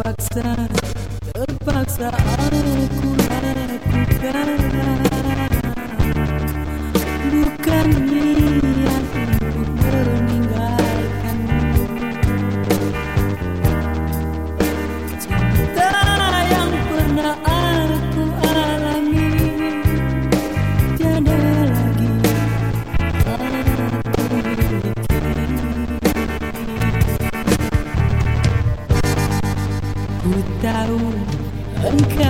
terpaksa terpaksa aku lakukan engkau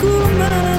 ku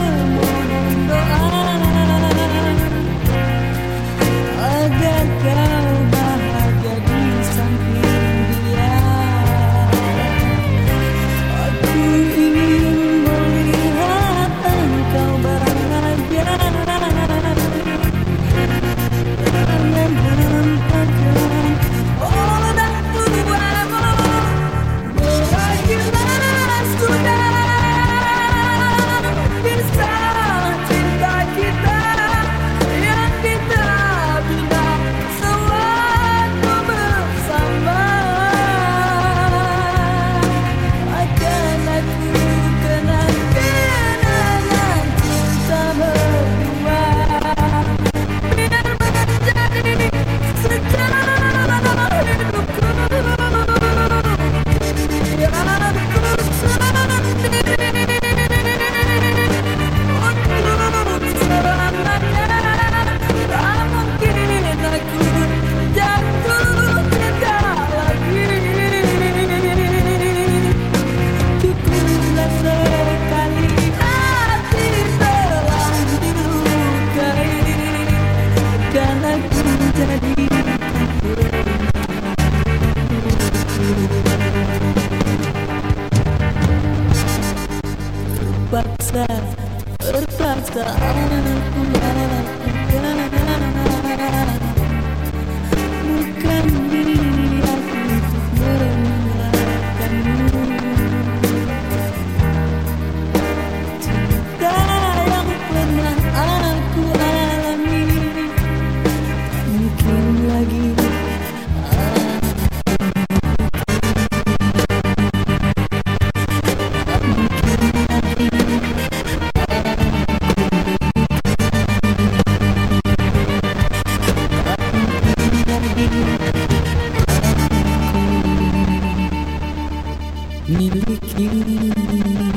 I'm not Urkaka, Urkaka, Urkaka, Urkaka, Urkaka, Thank you.